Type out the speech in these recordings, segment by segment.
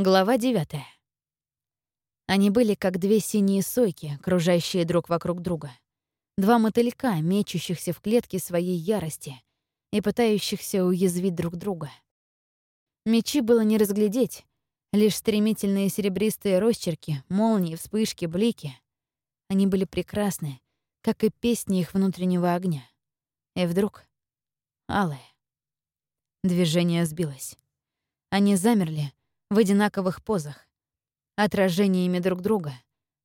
Глава 9. Они были как две синие сойки, кружащие друг вокруг друга. Два мотылька, мечущихся в клетке своей ярости и пытающихся уязвить друг друга. Мечи было не разглядеть, лишь стремительные серебристые росчерки, молнии, вспышки, блики. Они были прекрасны, как и песни их внутреннего огня. И вдруг — алые. Движение сбилось. Они замерли, в одинаковых позах, отражениями друг друга,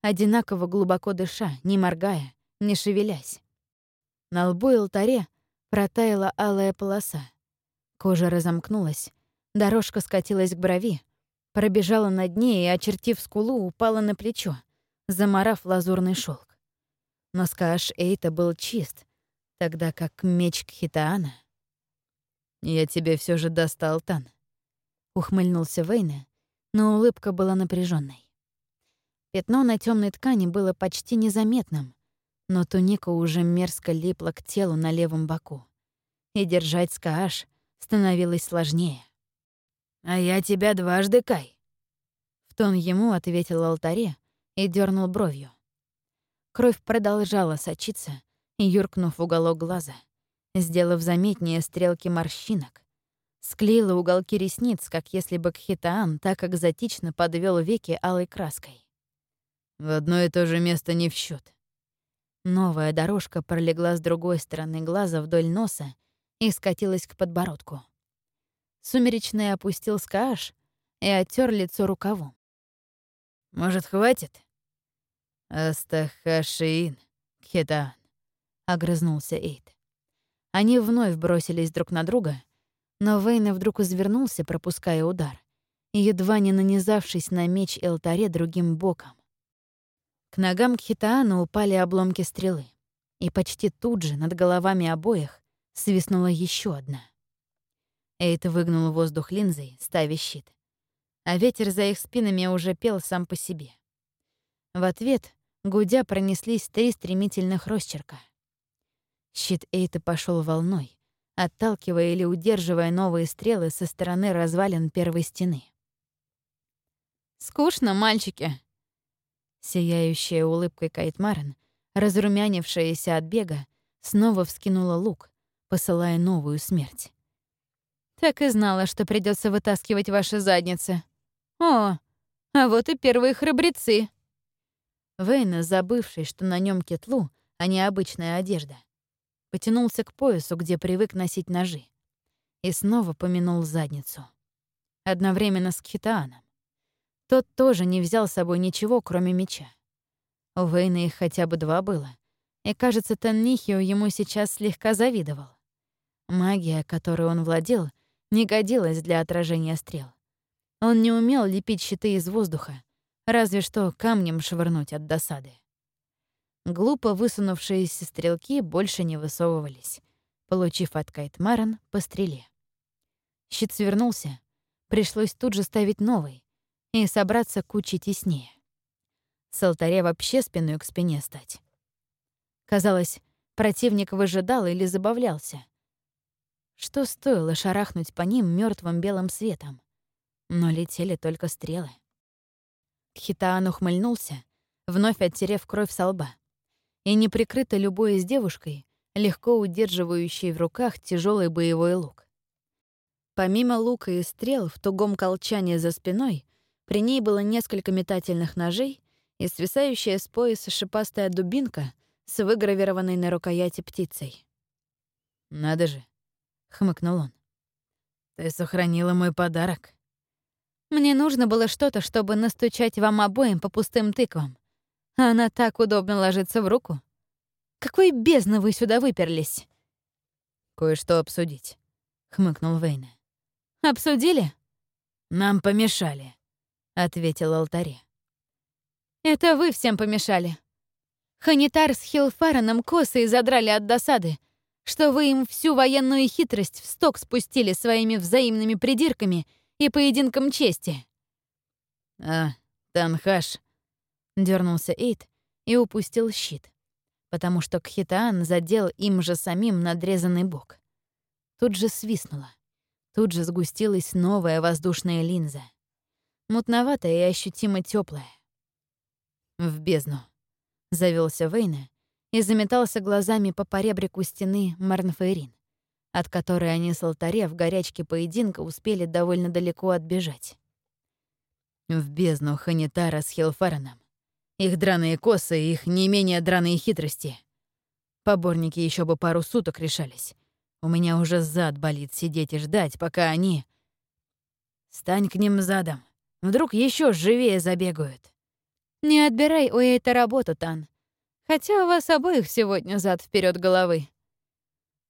одинаково глубоко дыша, не моргая, не шевелясь. На лбу и алтаре протаяла алая полоса. Кожа разомкнулась, дорожка скатилась к брови, пробежала над ней и, очертив скулу, упала на плечо, заморав лазурный шелк. Но скаш Эйта был чист, тогда как меч Кхитаана... «Я тебе все же достал, Тан», ухмыльнулся Вейна, но улыбка была напряженной. Пятно на темной ткани было почти незаметным, но туника уже мерзко липла к телу на левом боку. И держать скааш становилось сложнее. «А я тебя дважды, Кай!» В тон ему ответил алтаре и дернул бровью. Кровь продолжала сочиться, юркнув уголок глаза, сделав заметнее стрелки морщинок, Склеила уголки ресниц, как если бы Кхитаан так экзотично подвел веки алой краской. В одно и то же место не в счет. Новая дорожка пролегла с другой стороны глаза вдоль носа и скатилась к подбородку. Сумеречный опустил скааш и оттер лицо рукавом. «Может, хватит?» «Астахашиин, Кхитаан», — огрызнулся Эйд. Они вновь бросились друг на друга — но Вейна вдруг извернулся, пропуская удар, едва не нанизавшись на меч Элтаре другим боком. К ногам Кхитаана упали обломки стрелы, и почти тут же над головами обоих свистнула еще одна. Эйт выгнул воздух линзой, ставя щит. А ветер за их спинами уже пел сам по себе. В ответ, гудя, пронеслись три стремительных росчерка. Щит Эйта пошел волной, отталкивая или удерживая новые стрелы со стороны развалин первой стены. «Скучно, мальчики!» Сияющая улыбкой Кайтмарен, разрумянившаяся от бега, снова вскинула лук, посылая новую смерть. «Так и знала, что придется вытаскивать ваши задницы. О, а вот и первые храбрецы!» Вейна, забывший, что на нем кетлу, а не обычная одежда, потянулся к поясу, где привык носить ножи, и снова помянул задницу. Одновременно с Кхитааном. Тот тоже не взял с собой ничего, кроме меча. У Вейна их хотя бы два было, и, кажется, Таннихио ему сейчас слегка завидовал. Магия, которой он владел, не годилась для отражения стрел. Он не умел лепить щиты из воздуха, разве что камнем швырнуть от досады. Глупо высунувшиеся стрелки больше не высовывались, получив от Кайтмаран по стреле. Щит свернулся, пришлось тут же ставить новый и собраться кучей теснее. С алтаря вообще спиной к спине стать. Казалось, противник выжидал или забавлялся. Что стоило шарахнуть по ним мертвым белым светом? Но летели только стрелы. Хитаан ухмыльнулся, вновь оттерев кровь со лба и не прикрыта любой из девушкой, легко удерживающей в руках тяжелый боевой лук. Помимо лука и стрел в тугом колчане за спиной, при ней было несколько метательных ножей и свисающая с пояса шипастая дубинка с выгравированной на рукояти птицей. «Надо же», — хмыкнул он. «Ты сохранила мой подарок». «Мне нужно было что-то, чтобы настучать вам обоим по пустым тыквам. Она так удобно ложится в руку. Какой бездны вы сюда выперлись? Кое-что обсудить, хмыкнул Вейна. Обсудили? Нам помешали, ответил алтаре. Это вы всем помешали. Ханитар с Хилфараном косы и задрали от досады, что вы им всю военную хитрость в сток спустили своими взаимными придирками и поединком чести. А, Танхаш Дернулся Эйд и упустил щит, потому что Кхитаан задел им же самим надрезанный бок. Тут же свистнуло. Тут же сгустилась новая воздушная линза. мутноватое и ощутимо теплое. «В бездну», — завелся Вейна и заметался глазами по поребрику стены Марнфейрин, от которой они с алтаря в горячке поединка успели довольно далеко отбежать. В бездну Ханитара с Хелфараном. Их драные косы и их не менее драные хитрости. Поборники еще бы пару суток решались. У меня уже зад болит сидеть и ждать, пока они... Стань к ним задом. Вдруг еще живее забегают. Не отбирай у этой работу, Тан. Хотя у вас обоих сегодня зад вперед головы.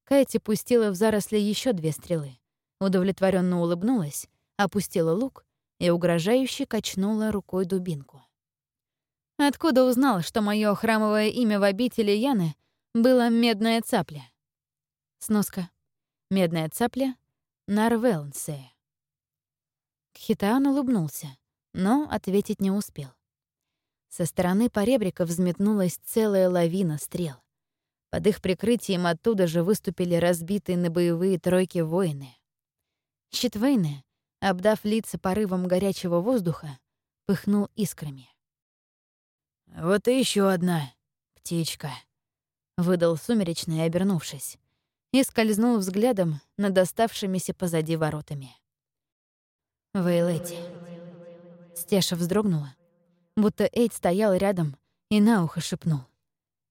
Кэти пустила в заросли еще две стрелы. Удовлетворенно улыбнулась, опустила лук и угрожающе качнула рукой дубинку. Откуда узнал, что мое храмовое имя в обители Яны было «Медная цапля»? Сноска. «Медная цапля» — Нарвелнсея. Кхитаан улыбнулся, но ответить не успел. Со стороны поребрика взметнулась целая лавина стрел. Под их прикрытием оттуда же выступили разбитые на боевые тройки воины. Щитвейны, обдав лица порывом горячего воздуха, пыхнул искрами. «Вот и еще одна птичка», — выдал сумеречный, обернувшись, и скользнул взглядом над оставшимися позади воротами. «Вейлэти». Стеша вздрогнула, будто Эйд стоял рядом и на ухо шепнул.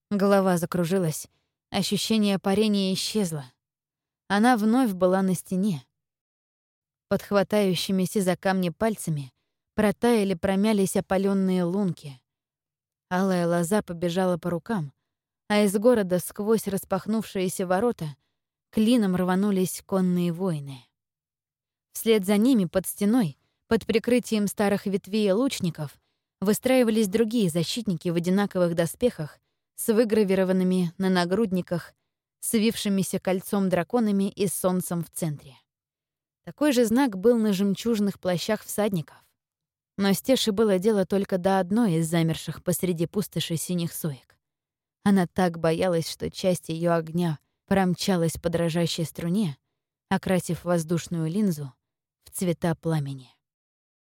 Голова закружилась, ощущение парения исчезло. Она вновь была на стене. Под хватающимися за камни пальцами протаяли, промялись опаленные лунки. Алая лоза побежала по рукам, а из города сквозь распахнувшиеся ворота клином рванулись конные воины. Вслед за ними под стеной, под прикрытием старых ветвей лучников, выстраивались другие защитники в одинаковых доспехах с выгравированными на нагрудниках, свившимися кольцом драконами и солнцем в центре. Такой же знак был на жемчужных плащах всадников. Но Стеше было дело только до одной из замерших посреди пустоши синих соек. Она так боялась, что часть ее огня промчалась по дрожащей струне, окрасив воздушную линзу в цвета пламени.